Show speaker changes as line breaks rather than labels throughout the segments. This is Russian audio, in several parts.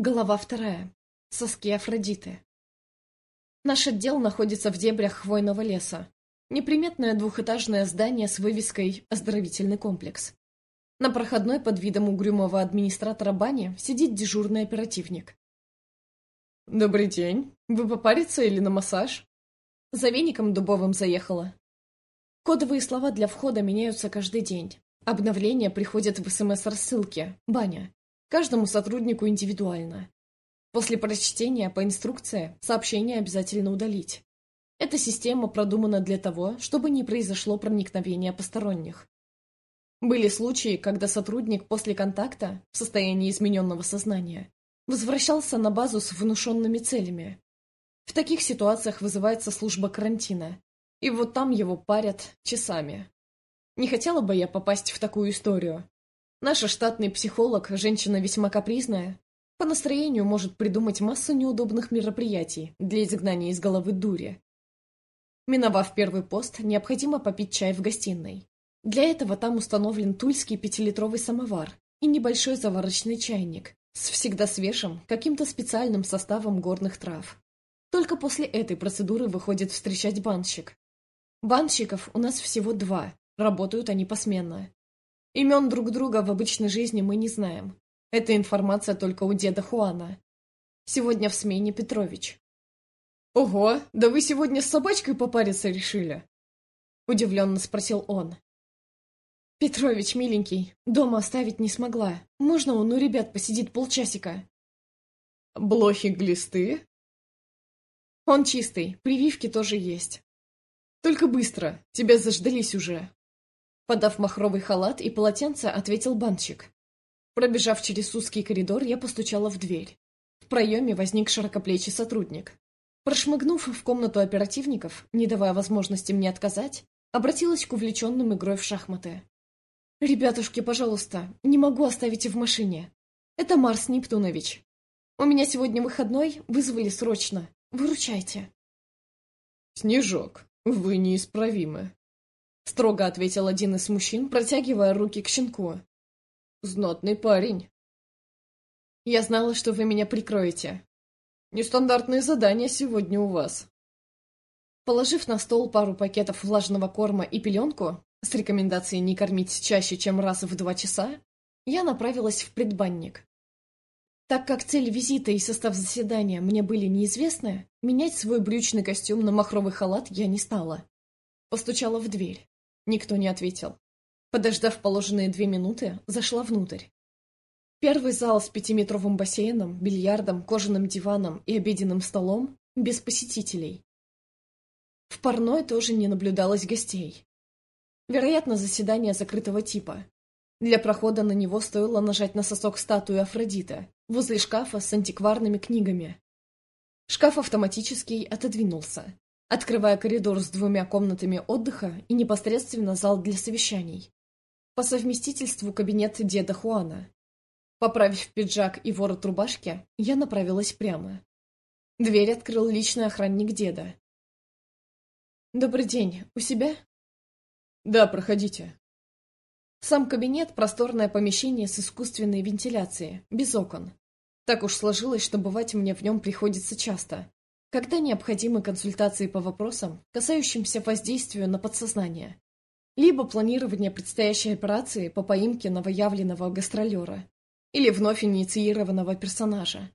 Глава вторая. Соски Афродиты. Наш отдел находится в дебрях хвойного леса. Неприметное двухэтажное здание с вывеской «Оздоровительный комплекс». На проходной под видом угрюмого администратора бани сидит дежурный оперативник.
«Добрый день. Вы попариться или на массаж?»
За веником дубовым заехала. Кодовые слова для входа меняются каждый день. Обновления приходят в СМС-рассылке «Баня». Каждому сотруднику индивидуально. После прочтения по инструкции сообщение обязательно удалить. Эта система продумана для того, чтобы не произошло проникновение посторонних. Были случаи, когда сотрудник после контакта, в состоянии измененного сознания, возвращался на базу с внушенными целями. В таких ситуациях вызывается служба карантина, и вот там его парят часами. Не хотела бы я попасть в такую историю, Наша штатный психолог, женщина весьма капризная, по настроению может придумать массу неудобных мероприятий для изгнания из головы дури. Миновав первый пост, необходимо попить чай в гостиной. Для этого там установлен тульский пятилитровый самовар и небольшой заварочный чайник с всегда свежим, каким-то специальным составом горных трав. Только после этой процедуры выходит встречать банщик. Банщиков у нас всего два, работают они посменно. Имен друг друга в обычной жизни мы не знаем. Эта информация только у деда Хуана. Сегодня в смене Петрович.
«Ого, да вы сегодня с собачкой попариться решили?»
Удивленно спросил он. «Петрович, миленький, дома оставить не смогла. Можно он у ребят посидит полчасика?»
«Блохи-глисты?»
«Он чистый, прививки тоже есть».
«Только быстро, тебя заждались уже».
Подав махровый халат и полотенце, ответил банщик. Пробежав через узкий коридор, я постучала в дверь. В проеме возник широкоплечий сотрудник. Прошмыгнув в комнату оперативников, не давая возможности мне отказать, обратилась к увлеченным игрой в шахматы. «Ребятушки, пожалуйста, не могу оставить в машине. Это Марс Нептунович. У меня сегодня выходной, вызвали срочно. Выручайте».
«Снежок, вы неисправимы»,
строго ответил один из мужчин, протягивая руки к щенку.
Знатный парень.
Я знала, что вы меня прикроете.
Нестандартные задания сегодня у вас.
Положив на стол пару пакетов влажного корма и пеленку с рекомендацией не кормить чаще, чем раз в два часа, я направилась в предбанник. Так как цель визита и состав заседания мне были неизвестны, менять свой брючный костюм на махровый халат я не стала. Постучала в дверь. Никто не ответил. Подождав положенные две минуты, зашла внутрь. Первый зал с пятиметровым бассейном, бильярдом, кожаным диваном и обеденным столом без посетителей. В парной тоже не наблюдалось гостей. Вероятно, заседание закрытого типа. Для прохода на него стоило нажать на сосок статуи Афродита возле шкафа с антикварными книгами. Шкаф автоматически отодвинулся открывая коридор с двумя комнатами отдыха и непосредственно зал для совещаний. По совместительству кабинет деда Хуана. Поправив пиджак и ворот рубашки, я направилась прямо. Дверь открыл личный охранник деда. «Добрый день. У себя?»
«Да, проходите».
Сам кабинет – просторное помещение с искусственной вентиляцией, без окон. Так уж сложилось, что бывать мне в нем приходится часто, когда необходимы консультации по вопросам, касающимся воздействия на подсознание, либо планирование предстоящей операции по поимке новоявленного гастролера или вновь инициированного персонажа.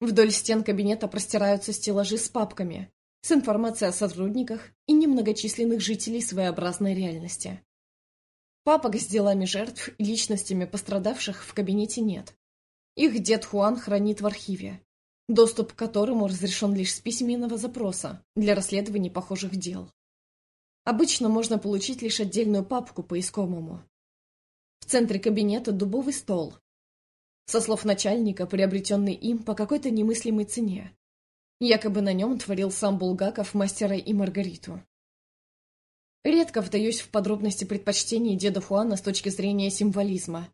Вдоль стен кабинета простираются стеллажи с папками, с информацией о сотрудниках и немногочисленных жителей своеобразной реальности. Папок с делами жертв и личностями пострадавших в кабинете нет. Их дед Хуан хранит в архиве, доступ к которому разрешен лишь с письменного запроса для расследования похожих дел. Обычно можно получить лишь отдельную папку поисковому. В центре кабинета дубовый стол. Со слов начальника, приобретенный им по какой-то немыслимой цене. Якобы на нем творил сам Булгаков мастера и Маргариту. Редко вдаюсь в подробности предпочтений деда Хуана с точки зрения символизма.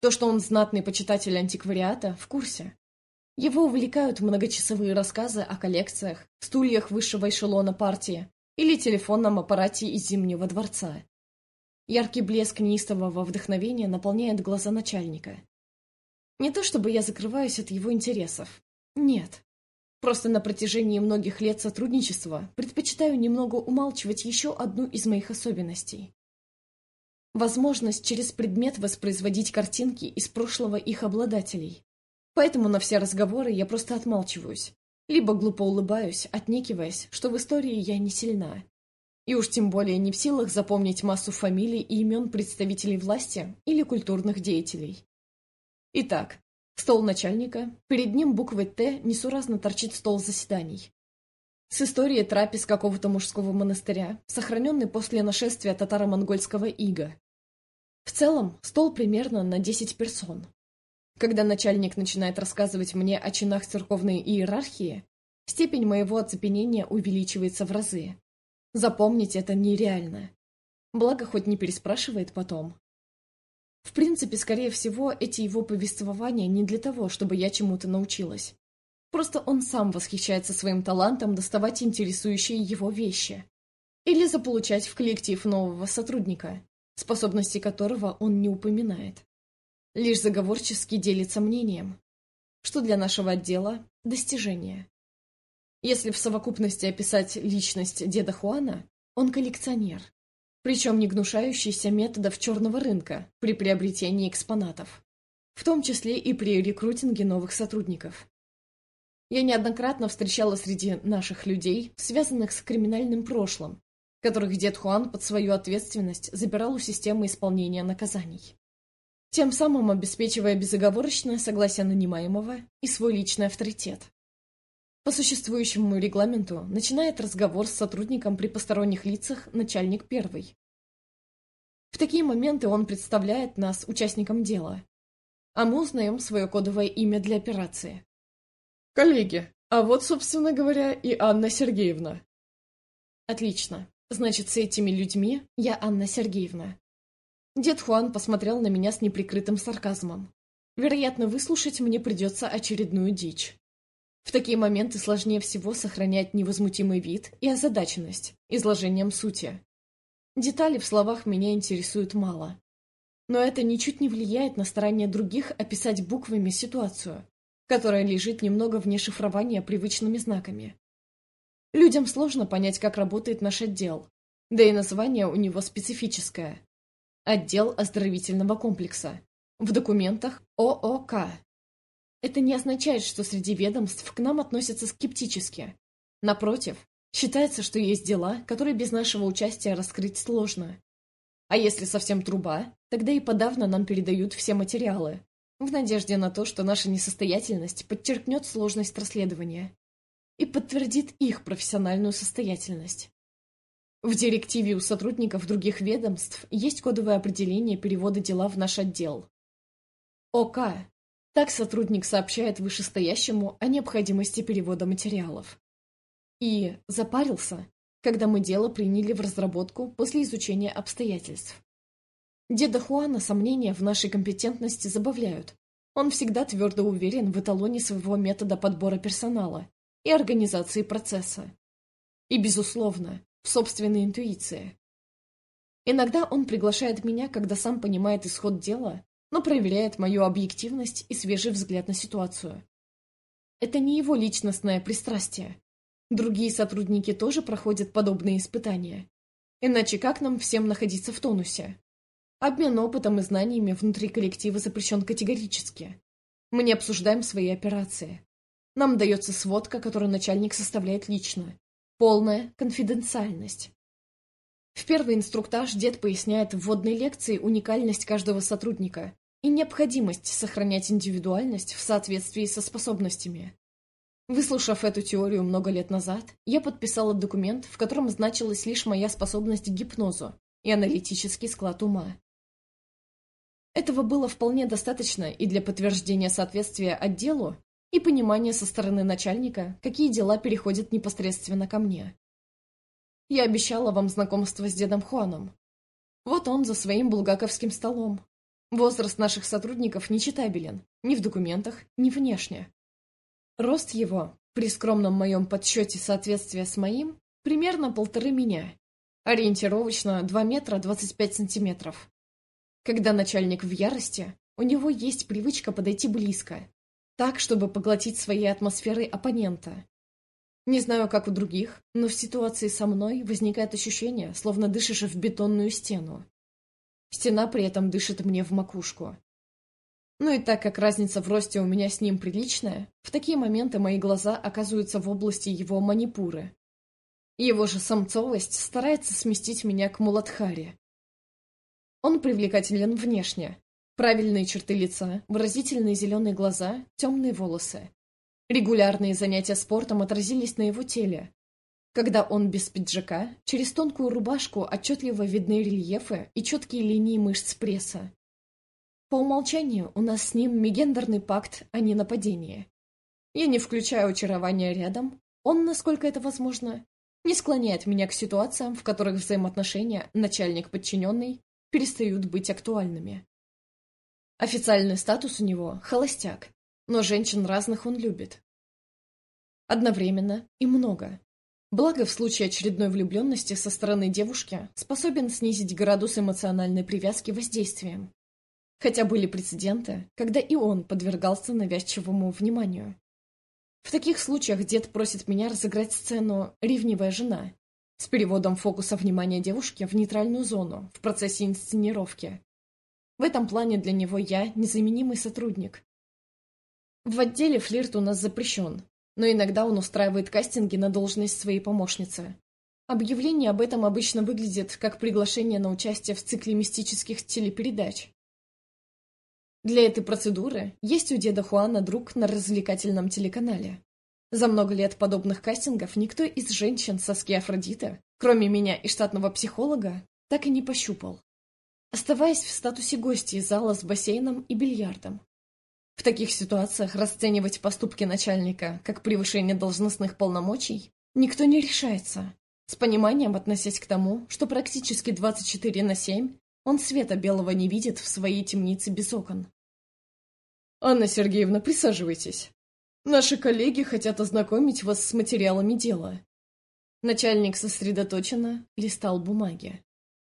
То, что он знатный почитатель антиквариата, в курсе. Его увлекают многочасовые рассказы о коллекциях, стульях высшего эшелона партии или телефонном аппарате из Зимнего дворца. Яркий блеск неистового вдохновения наполняет глаза начальника. Не то чтобы я закрываюсь от его интересов. Нет. Просто на протяжении многих лет сотрудничества предпочитаю немного умалчивать еще одну из моих особенностей. Возможность через предмет воспроизводить картинки из прошлого их обладателей. Поэтому на все разговоры я просто отмалчиваюсь, либо глупо улыбаюсь, отнекиваясь, что в истории я не сильна. И уж тем более не в силах запомнить массу фамилий и имен представителей власти или культурных деятелей. Итак, стол начальника, перед ним буквой «Т» несуразно торчит стол заседаний. С историей трапез какого-то мужского монастыря, сохраненный после нашествия татаро-монгольского ига. В целом, стол примерно на 10 персон. Когда начальник начинает рассказывать мне о чинах церковной иерархии, степень моего оцепенения увеличивается в разы. Запомнить это нереально. Благо, хоть не переспрашивает потом. В принципе, скорее всего, эти его повествования не для того, чтобы я чему-то научилась. Просто он сам восхищается своим талантом доставать интересующие его вещи. Или заполучать в коллектив нового сотрудника, способности которого он не упоминает лишь заговорчески делится мнением, что для нашего отдела – достижение. Если в совокупности описать личность деда Хуана, он коллекционер, причем не гнушающийся методов черного рынка при приобретении экспонатов, в том числе и при рекрутинге новых сотрудников. Я неоднократно встречала среди наших людей, связанных с криминальным прошлым, которых дед Хуан под свою ответственность забирал у системы исполнения наказаний тем самым обеспечивая безоговорочное согласие нанимаемого и свой личный авторитет. По существующему регламенту начинает разговор с сотрудником при посторонних лицах начальник первый. В такие моменты он представляет нас участникам дела, а мы узнаем свое кодовое имя для операции.
«Коллеги, а вот, собственно говоря, и Анна Сергеевна».
«Отлично. Значит, с этими людьми я Анна Сергеевна. Дед Хуан посмотрел на меня с неприкрытым сарказмом. Вероятно, выслушать мне придется очередную дичь. В такие моменты сложнее всего сохранять невозмутимый вид и озадаченность изложением сути. Детали в словах меня интересуют мало. Но это ничуть не влияет на старание других описать буквами ситуацию, которая лежит немного вне шифрования привычными знаками. Людям сложно понять, как работает наш отдел, да и название у него специфическое Отдел оздоровительного комплекса. В документах ООК. Это не означает, что среди ведомств к нам относятся скептически. Напротив, считается, что есть дела, которые без нашего участия раскрыть сложно. А если совсем труба, тогда и подавно нам передают все материалы, в надежде на то, что наша несостоятельность подчеркнет сложность расследования и подтвердит их профессиональную состоятельность. В директиве у сотрудников других ведомств есть кодовое определение перевода дела в наш отдел. ОК. Так сотрудник сообщает вышестоящему о необходимости перевода материалов. И запарился, когда мы дело приняли в разработку после изучения обстоятельств. Деда Хуана сомнения в нашей компетентности забавляют. Он всегда твердо уверен в эталоне своего метода подбора персонала и организации процесса. И, безусловно, в собственной интуиции. Иногда он приглашает меня, когда сам понимает исход дела, но проверяет мою объективность и свежий взгляд на ситуацию. Это не его личностное пристрастие. Другие сотрудники тоже проходят подобные испытания. Иначе как нам всем находиться в тонусе? Обмен опытом и знаниями внутри коллектива запрещен категорически. Мы не обсуждаем свои операции. Нам дается сводка, которую начальник составляет лично, Полная конфиденциальность. В первый инструктаж дед поясняет в вводной лекции уникальность каждого сотрудника и необходимость сохранять индивидуальность в соответствии со способностями. Выслушав эту теорию много лет назад, я подписала документ, в котором значилась лишь моя способность к гипнозу и аналитический склад ума. Этого было вполне достаточно и для подтверждения соответствия отделу, и понимание со стороны начальника, какие дела переходят непосредственно ко мне. Я обещала вам знакомство с дедом Хуаном. Вот он за своим булгаковским столом. Возраст наших сотрудников нечитабелен, ни в документах, ни внешне. Рост его, при скромном моем подсчете соответствия с моим, примерно полторы меня. Ориентировочно 2 метра 25 сантиметров. Когда начальник в ярости, у него есть привычка подойти близко, так, чтобы поглотить своей атмосферой оппонента. Не знаю, как у других, но в ситуации со мной возникает ощущение, словно дышишь в бетонную стену. Стена при этом дышит мне в макушку. Ну и так как разница в росте у меня с ним приличная, в такие моменты мои глаза оказываются в области его манипуры. Его же самцовость старается сместить меня к Муладхаре. Он привлекателен внешне. Правильные черты лица, выразительные зеленые глаза, темные волосы. Регулярные занятия спортом отразились на его теле. Когда он без пиджака, через тонкую рубашку отчетливо видны рельефы и четкие линии мышц пресса. По умолчанию у нас с ним мегендерный пакт, а не нападение. Я не включаю очарование рядом, он, насколько это возможно, не склоняет меня к ситуациям, в которых взаимоотношения начальник-подчиненный перестают быть актуальными. Официальный статус у него – холостяк, но женщин разных он любит. Одновременно и много. Благо, в случае очередной влюбленности со стороны девушки способен снизить градус эмоциональной привязки воздействием. Хотя были прецеденты, когда и он подвергался навязчивому вниманию. В таких случаях дед просит меня разыграть сцену «Ревнивая жена» с переводом фокуса внимания девушки в нейтральную зону в процессе инсценировки. В этом плане для него я незаменимый сотрудник. В отделе флирт у нас запрещен, но иногда он устраивает кастинги на должность своей помощницы. Объявление об этом обычно выглядит как приглашение на участие в цикле мистических телепередач. Для этой процедуры есть у деда Хуана друг на развлекательном телеканале. За много лет подобных кастингов никто из женщин соски Афродиты, кроме меня и штатного психолога, так и не пощупал. Оставаясь в статусе гостей зала с бассейном и бильярдом. В таких ситуациях расценивать поступки начальника как превышение должностных полномочий никто не решается, с пониманием относясь к тому, что практически 24 на 7 он света белого не видит в своей темнице без окон.
«Анна Сергеевна, присаживайтесь. Наши коллеги хотят ознакомить вас с материалами дела».
Начальник сосредоточенно листал бумаги.